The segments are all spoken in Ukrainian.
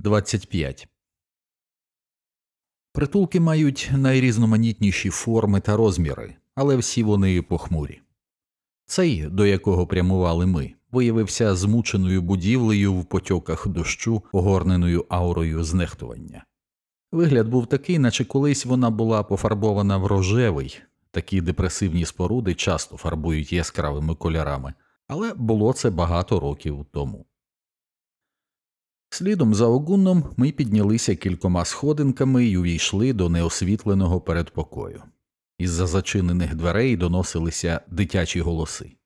25. Притулки мають найрізноманітніші форми та розміри, але всі вони похмурі. Цей, до якого прямували ми, виявився змученою будівлею в потьоках дощу, огорненою аурою знехтування. Вигляд був такий, наче колись вона була пофарбована в рожевий, такі депресивні споруди часто фарбують яскравими кольорами, але було це багато років тому. Слідом за огунном ми піднялися кількома сходинками і увійшли до неосвітленого передпокою. Із за зачинених дверей доносилися дитячі голоси.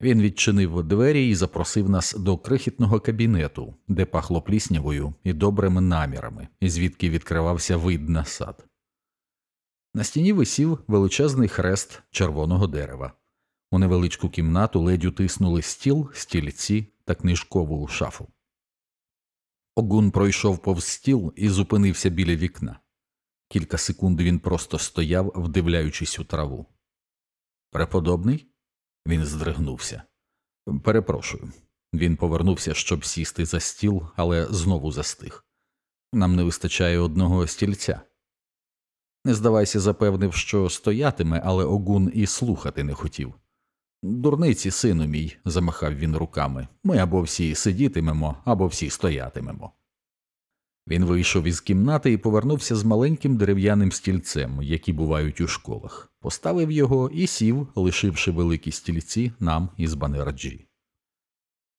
Він відчинив двері і запросив нас до крихітного кабінету, де пахло пліснявою і добрими намірами, звідки відкривався вид на сад. На стіні висів величезний хрест червоного дерева. У невеличку кімнату ледь утиснули стіл, стільці та книжкову шафу. Огун пройшов повз стіл і зупинився біля вікна. Кілька секунд він просто стояв, вдивляючись у траву. Преподобний? Він здригнувся. Перепрошую. Він повернувся, щоб сісти за стіл, але знову застиг. Нам не вистачає одного стільця. Не здавайся, запевнив, що стоятиме, але отгун і слухати не хотів. Дурниці, сину мій, замахав він руками, ми або всі сидітимемо, або всі стоятимемо. Він вийшов із кімнати і повернувся з маленьким дерев'яним стільцем, які бувають у школах, поставив його і сів, лишивши великі стільці нам із Банерджі.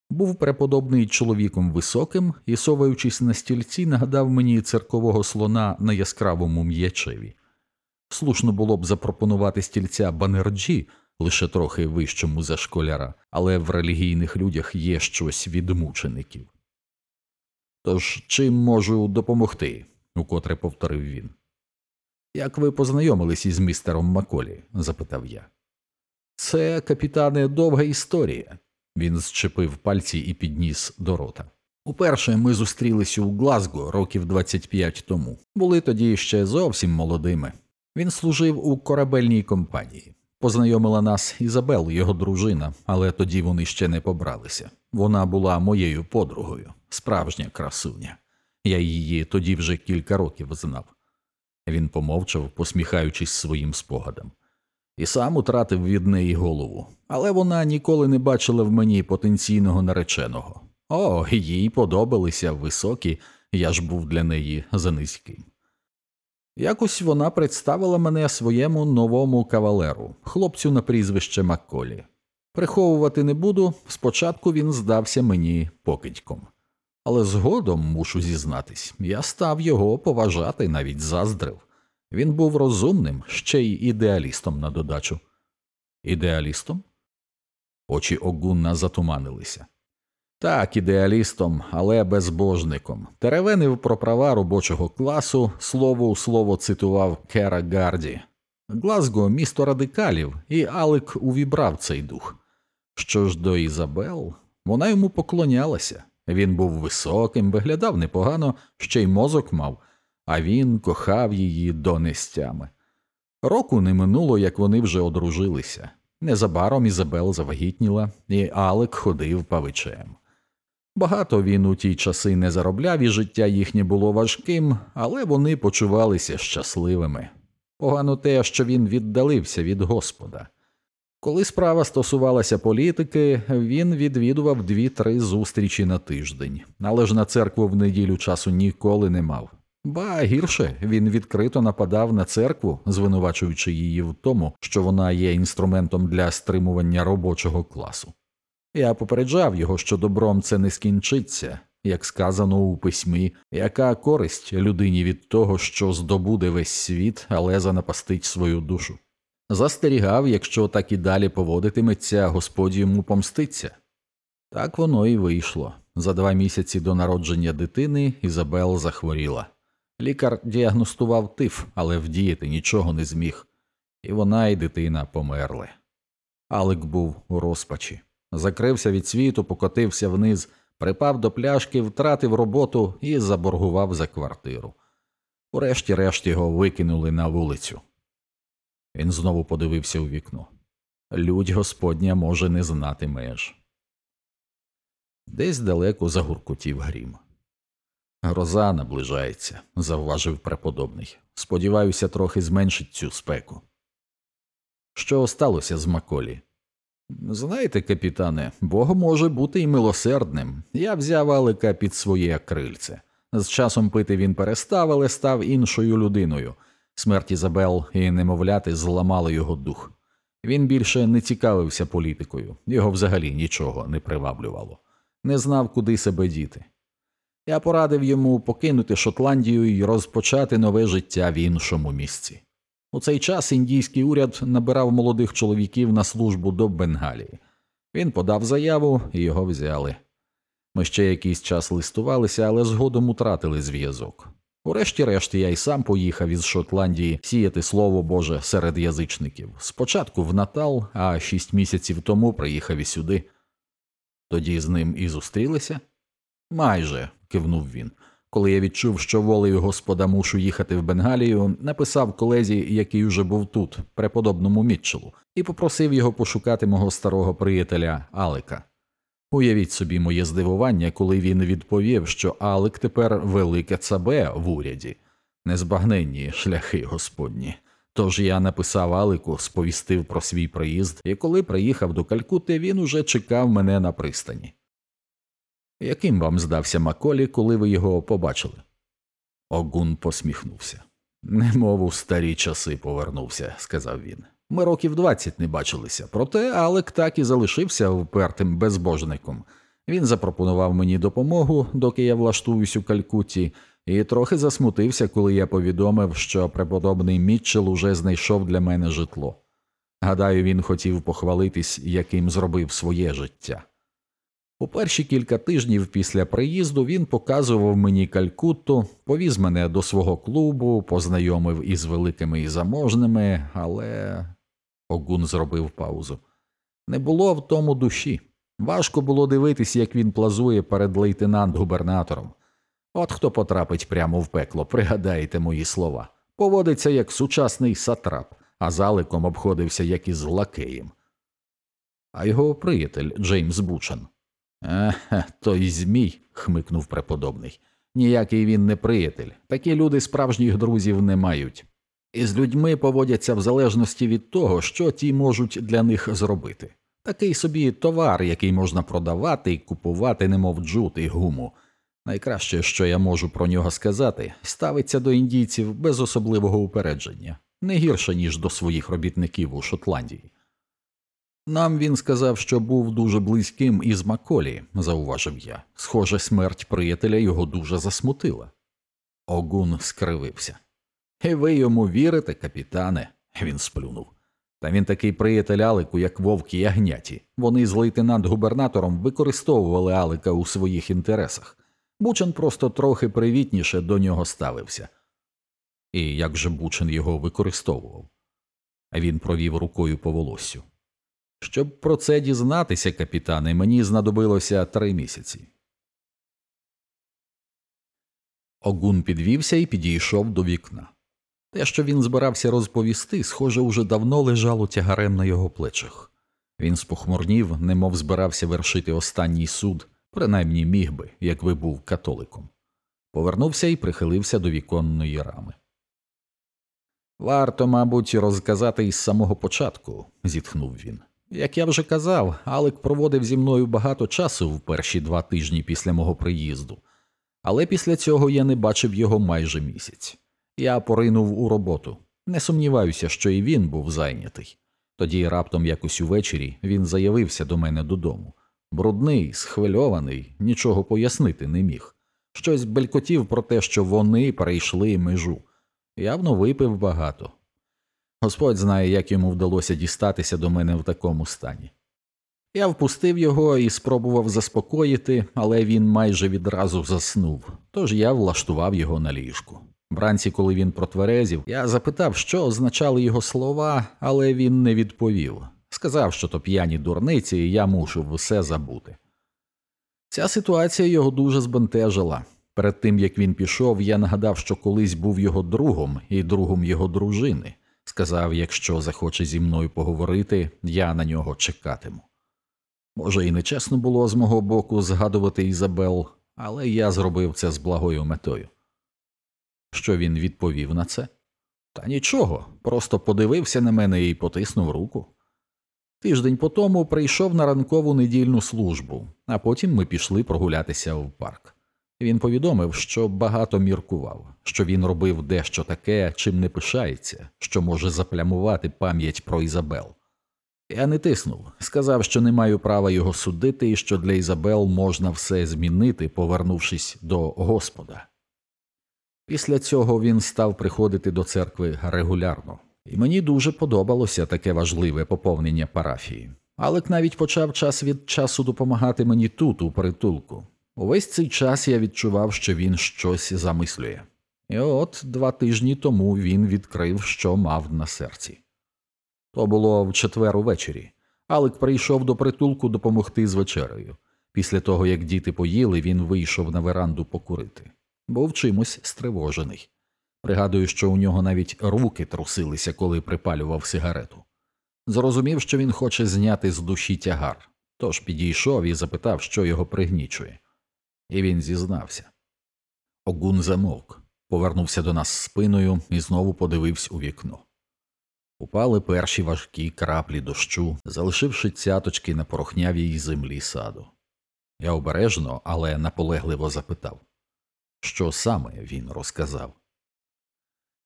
Був преподобний чоловіком високим і, соваючись на стільці, нагадав мені церкового слона на яскравому м'ячеві. Слушно було б запропонувати стільця Банерджі, лише трохи вищому за школяра, але в релігійних людях є щось від мучеників. Тож чим можу допомогти? укотре повторив він. Як ви познайомились із містером Маколі? запитав я. Це, капітане, довга історія. Він зчепив пальці і підніс до рота. Уперше ми зустрілися у Глазго років 25 тому. Були тоді ще зовсім молодими. Він служив у корабельній компанії. Познайомила нас Ізабел, його дружина, але тоді вони ще не побралися. Вона була моєю подругою, справжня красуня. Я її тоді вже кілька років знав. Він помовчав, посміхаючись своїм спогадам, і сам утратив від неї голову, але вона ніколи не бачила в мені потенційного нареченого. О, їй подобалися високі, я ж був для неї занизьким. Якось вона представила мене своєму новому кавалеру, хлопцю на прізвище Макколі. Приховувати не буду, спочатку він здався мені покидьком. Але згодом, мушу зізнатись, я став його поважати, навіть заздрив. Він був розумним, ще й ідеалістом на додачу. Ідеалістом? Очі Огунна затуманилися. Так, ідеалістом, але безбожником. Теревенив про права робочого класу, слово у слово цитував Кера Гарді. Глазго місто радикалів, і Алек увібрав цей дух. Що ж до Ізабел, вона йому поклонялася. Він був високим, виглядав непогано, ще й мозок мав, а він кохав її донестями. Року не минуло, як вони вже одружилися. Незабаром Ізабел завагітніла, і Алек ходив павичем. Багато він у ті часи не заробляв, і життя їхнє було важким, але вони почувалися щасливими. Погано те, що він віддалився від Господа. Коли справа стосувалася політики, він відвідував дві-три зустрічі на тиждень, але ж на церкву в неділю часу ніколи не мав. Ба гірше він відкрито нападав на церкву, звинувачуючи її в тому, що вона є інструментом для стримування робочого класу. Я попереджав його, що добром це не скінчиться, як сказано у письмі, яка користь людині від того, що здобуде весь світ, але занапастить свою душу. Застерігав, якщо так і далі поводитиметься, Господь йому помститься. Так воно і вийшло. За два місяці до народження дитини Ізабел захворіла. Лікар діагностував тиф, але вдіяти нічого не зміг, і вона і дитина померли. Алек був у розпачі закрився від світу, покотився вниз, припав до пляшки, втратив роботу і заборгував за квартиру. Урешті решт його викинули на вулицю. Він знову подивився у вікно. Людь Господня може не знати меж. Десь далеко загуркотів грім. Гроза наближається, завважив преподобний. Сподіваюся, трохи зменшить цю спеку. Що сталося з Маколі? Знаєте, капітане, Бог може бути і милосердним. Я взяв Алика під своє крильце. З часом пити він перестав, але став іншою людиною. Смерть Ізабел і немовляти зламали його дух. Він більше не цікавився політикою, його взагалі нічого не приваблювало, не знав, куди себе діти. Я порадив йому покинути Шотландію і розпочати нове життя в іншому місці. У цей час індійський уряд набирав молодих чоловіків на службу до Бенгалії. Він подав заяву і його взяли. Ми ще якийсь час листувалися, але згодом утратили зв'язок. Урешті-решт я й сам поїхав із Шотландії сіяти слово Боже серед язичників. Спочатку в Натал, а шість місяців тому приїхав і сюди. Тоді з ним і зустрілися? Майже, кивнув він. Коли я відчув, що волею Господа мушу їхати в Бенгалію, написав колезі, який уже був тут, преподобному Мітчелу, і попросив його пошукати мого старого приятеля Алика. Уявіть собі моє здивування, коли він відповів, що Алик тепер велике цабе в уряді, незбагненні шляхи господні. Тож я написав Алику, сповістив про свій приїзд, і коли приїхав до Калькути, він уже чекав мене на пристані. Яким вам здався Маколі, коли ви його побачили? Огун посміхнувся. Немов у старі часи повернувся, сказав він. Ми років двадцять не бачилися, проте Алек так і залишився впертим безбожником. Він запропонував мені допомогу, доки я влаштуюсь у Калькутті, і трохи засмутився, коли я повідомив, що преподобний Мітчел уже знайшов для мене житло. Гадаю, він хотів похвалитись, яким зробив своє життя. У перші кілька тижнів після приїзду він показував мені Калькутту, повіз мене до свого клубу, познайомив із великими і заможними, але. Огун зробив паузу. Не було в тому душі. Важко було дивитись, як він плазує перед лейтенант-губернатором. От хто потрапить прямо в пекло, пригадайте мої слова. Поводиться як сучасний сатрап, а заликом обходився як із лакеєм. А його приятель Джеймс Бучан. Еге, той Змій, хмикнув преподобний. Ніякий він не приятель. Такі люди справжніх друзів не мають. І з людьми поводяться в залежності від того, що ті можуть для них зробити. Такий собі товар, який можна продавати і купувати, немов джут і гуму. Найкраще, що я можу про нього сказати, ставиться до індійців без особливого упередження, не гірше, ніж до своїх робітників у Шотландії. Нам він сказав, що був дуже близьким із Маколі, зауважив я. Схоже, смерть приятеля його дуже засмутила. Огун скривився. І ви йому вірите, капітане? Він сплюнув. Та він такий приятель Алику, як вовки ягняті. Вони з лейтенант-губернатором використовували Алика у своїх інтересах. Бучен просто трохи привітніше до нього ставився. І як же Бучен його використовував? Він провів рукою по волоссю. Щоб про це дізнатися, капітане, мені знадобилося три місяці. Огун підвівся і підійшов до вікна. Те, що він збирався розповісти, схоже, уже давно лежало тягарем на його плечах. Він спохмурнів, немов збирався вершити останній суд, принаймні міг би, якби був католиком. Повернувся і прихилився до віконної рами. Варто, мабуть, розказати із самого початку, зітхнув він. Як я вже казав, Алек проводив зі мною багато часу в перші два тижні після мого приїзду, але після цього я не бачив його майже місяць. Я поринув у роботу. Не сумніваюся, що і він був зайнятий. Тоді раптом якось увечері він заявився до мене додому. Брудний, схвильований, нічого пояснити не міг. Щось белькотів про те, що вони перейшли межу. Явно випив багато. Господь знає, як йому вдалося дістатися до мене в такому стані. Я впустив його і спробував заспокоїти, але він майже відразу заснув, тож я влаштував його на ліжку. Вранці, коли він протверезів, я запитав, що означали його слова, але він не відповів. Сказав, що то п'яні дурниці, і я мушу все забути. Ця ситуація його дуже збентежила. Перед тим як він пішов, я нагадав, що колись був його другом і другом його дружини. Сказав, якщо захоче зі мною поговорити, я на нього чекатиму. Може, і нечесно було з мого боку згадувати Ізабел, але я зробив це з благою метою. Що він відповів на це? Та нічого, просто подивився на мене і потиснув руку. Тиждень по тому прийшов на ранкову недільну службу, а потім ми пішли прогулятися в парк. Він повідомив, що багато міркував, що він робив дещо таке, чим не пишається, що може заплямувати пам'ять про Ізабел. Я не тиснув, сказав, що не маю права його судити і що для Ізабел можна все змінити, повернувшись до Господа. Після цього він став приходити до церкви регулярно, і мені дуже подобалося таке важливе поповнення парафії. Алек навіть почав час від часу допомагати мені тут, у притулку. Увесь цей час я відчував, що він щось замислює. І от два тижні тому він відкрив, що мав на серці. То було в четвер увечері. Алек прийшов до притулку допомогти з вечерею. Після того, як діти поїли, він вийшов на веранду покурити. Був чимось стривожений. Пригадую, що у нього навіть руки трусилися, коли припалював сигарету. Зрозумів, що він хоче зняти з душі тягар, тож підійшов і запитав, що його пригнічує. І він зізнався. Огун замовк, повернувся до нас спиною і знову подивився у вікно. Упали перші важкі краплі дощу, залишивши цяточки на порохнявій землі саду. Я обережно, але наполегливо запитав, що саме він розказав.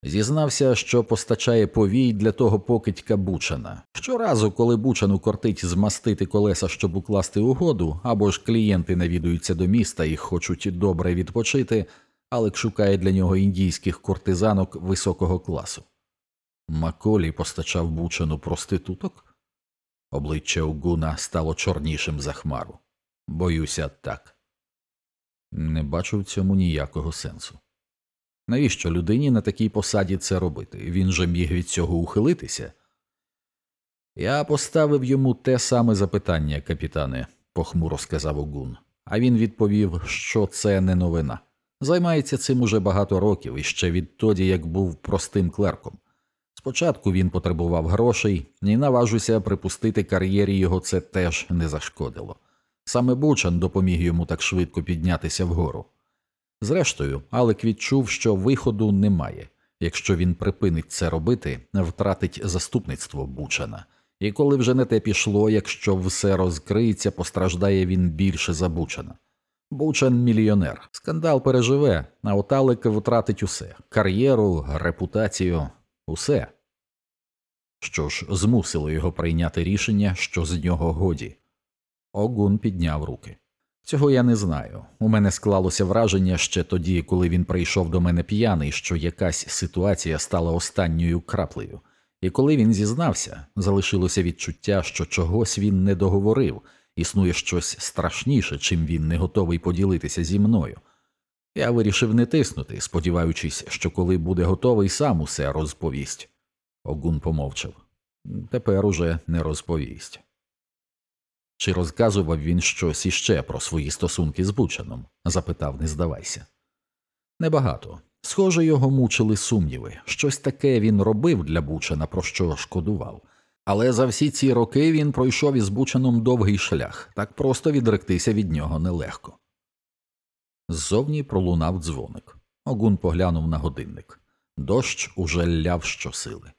Зізнався, що постачає повій для того покидька Бучана. Щоразу, коли Бучану кортить змастити колеса, щоб укласти угоду, або ж клієнти навідуються до міста і хочуть добре відпочити, Алек шукає для нього індійських кортизанок високого класу. Маколі постачав Бучану проституток? Обличчя Угуна стало чорнішим за хмару. Боюся, так. Не бачу в цьому ніякого сенсу. Навіщо людині на такій посаді це робити? Він же міг від цього ухилитися. Я поставив йому те саме запитання, капітане, похмуро сказав Огун, а він відповів, що це не новина. Займається цим уже багато років і ще відтоді, як був простим клерком. Спочатку він потребував грошей, і наважуся припустити кар'єрі його це теж не зашкодило. Саме Бучан допоміг йому так швидко піднятися вгору. Зрештою, Алек відчув, що виходу немає. Якщо він припинить це робити, втратить заступництво Бучана. І коли вже не те пішло, якщо все розкриється, постраждає він більше за Бучана. Бучан мільйонер. Скандал переживе, а от Алек втратить усе кар'єру, репутацію, усе. Що ж, змусило його прийняти рішення, що з нього годі. Огун підняв руки. Цього я не знаю. У мене склалося враження ще тоді, коли він прийшов до мене п'яний, що якась ситуація стала останньою краплею, і коли він зізнався, залишилося відчуття, що чогось він не договорив, існує щось страшніше, чим він не готовий поділитися зі мною. Я вирішив не тиснути, сподіваючись, що коли буде готовий, сам усе розповість. Огун помовчав. Тепер уже не розповість. Чи розказував він щось іще про свої стосунки з Бучаном? запитав, не здавайся. Небагато. Схоже, його мучили сумніви. Щось таке він робив для Бучана, про що шкодував. Але за всі ці роки він пройшов із Бучаном довгий шлях, так просто відректися від нього нелегко. Ззовні пролунав дзвоник. Огун поглянув на годинник. Дощ уже ляв щосили.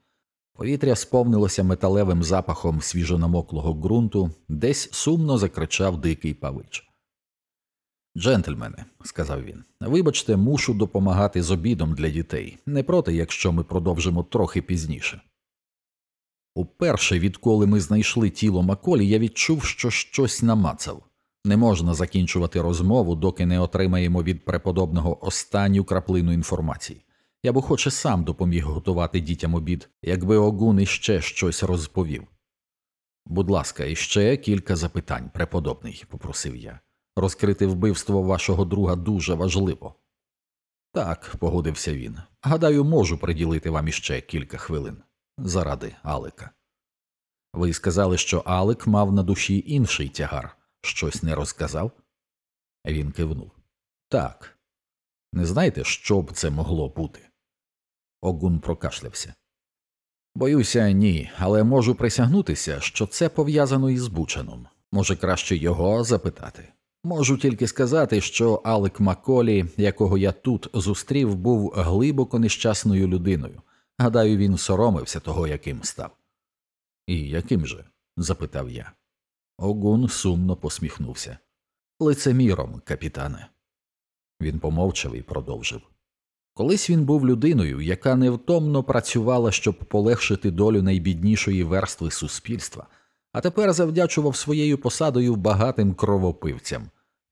Повітря сповнилося металевим запахом свіжонамоклого ґрунту, десь сумно закричав дикий павич. Джентльмени, сказав він, вибачте, мушу допомагати з обідом для дітей, не проти, якщо ми продовжимо трохи пізніше. Уперше, відколи ми знайшли тіло Маколі, я відчув, що щось намацав. Не можна закінчувати розмову, доки не отримаємо від преподобного останню краплину інформації. Я б охоче сам допоміг готувати дітям обід, якби Огун іще щось розповів. Будь ласка, іще кілька запитань, преподобний, попросив я. Розкрити вбивство вашого друга дуже важливо. Так, погодився він. Гадаю, можу приділити вам іще кілька хвилин заради Алика. Ви сказали, що Алик мав на душі інший тягар, щось не розказав? Він кивнув. Так. Не знаєте, що б це могло бути? Огун прокашлявся. Боюся, ні, але можу присягнутися, що це пов'язано із Бучаном. Може, краще його запитати. Можу тільки сказати, що Алек Маколі, якого я тут зустрів, був глибоко нещасною людиною. Гадаю, він соромився того, яким став. І яким же? запитав я. Огун сумно посміхнувся. Лицеміром, капітане. Він помовчав і продовжив. Колись він був людиною, яка невтомно працювала, щоб полегшити долю найбіднішої верстви суспільства, а тепер завдячував своєю посадою багатим кровопивцям.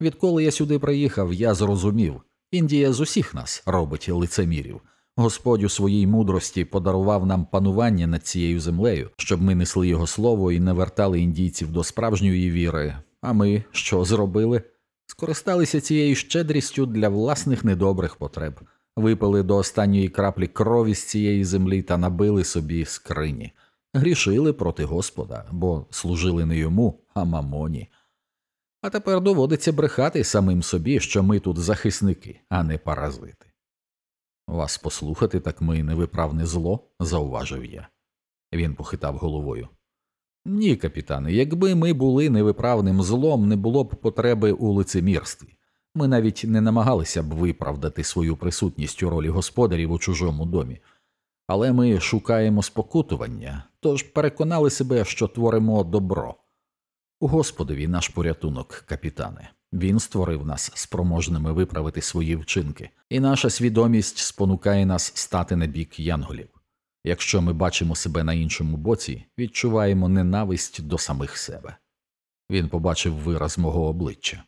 Відколи я сюди приїхав, я зрозумів Індія з усіх нас робить лицемірів. Господь у своїй мудрості подарував нам панування над цією землею, щоб ми несли його слово і не вертали індійців до справжньої віри. А ми що зробили? Скористалися цією щедрістю для власних недобрих потреб, випили до останньої краплі крові з цієї землі та набили собі скрині, грішили проти Господа, бо служили не йому, а мамоні. А тепер доводиться брехати самим собі, що ми тут захисники, а не паразити. Вас послухати, так ми невиправне зло, зауважив я. Він похитав головою. Ні, капітане, якби ми були невиправним злом, не було б потреби у лицемірстві. Ми навіть не намагалися б виправдати свою присутність у ролі господарів у чужому домі, але ми шукаємо спокутування, тож переконали себе, що творимо добро. Господові наш порятунок, капітане. Він створив нас спроможними виправити свої вчинки, і наша свідомість спонукає нас стати на бік янголів. Якщо ми бачимо себе на іншому боці, відчуваємо ненависть до самих себе. Він побачив вираз мого обличчя.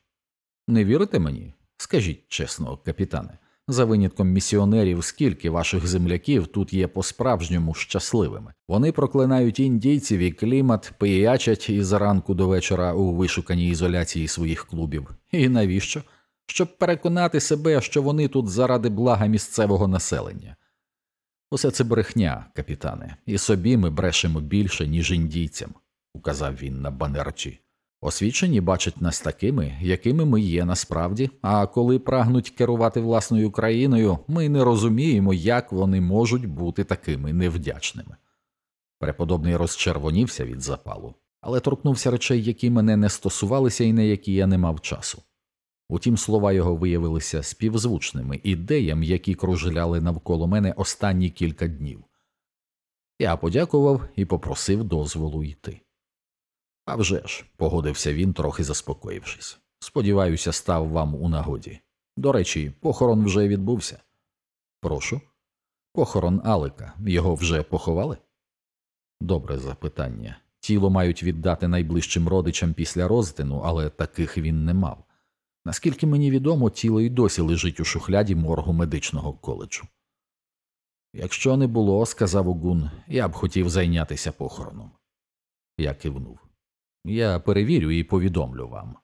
Не вірите мені? Скажіть чесно, капітане, за винятком місіонерів, скільки ваших земляків тут є по-справжньому щасливими. Вони проклинають індійців і клімат, пиячать із ранку до вечора у вишуканій ізоляції своїх клубів. І навіщо? Щоб переконати себе, що вони тут заради блага місцевого населення. Усе це брехня, капітане, і собі ми брешемо більше, ніж індійцям, указав він на банерчі. Освічені бачать нас такими, якими ми є насправді, а коли прагнуть керувати власною країною, ми не розуміємо, як вони можуть бути такими невдячними. Преподобний розчервонівся від запалу, але торкнувся речей, які мене не стосувалися і на які я не мав часу. Утім, слова його виявилися співзвучними ідеям, які кружляли навколо мене останні кілька днів. Я подякував і попросив дозволу йти. «А вже ж», – погодився він, трохи заспокоївшись. Сподіваюся, став вам у нагоді. До речі, похорон вже відбувся. Прошу. Похорон Алика. Його вже поховали? Добре запитання. Тіло мають віддати найближчим родичам після розтину, але таких він не мав. Наскільки мені відомо, тіло й досі лежить у шухляді моргу медичного коледжу. Якщо не було, сказав Угун, я б хотів зайнятися похороном. Я кивнув. Я перевірю і повідомлю вам.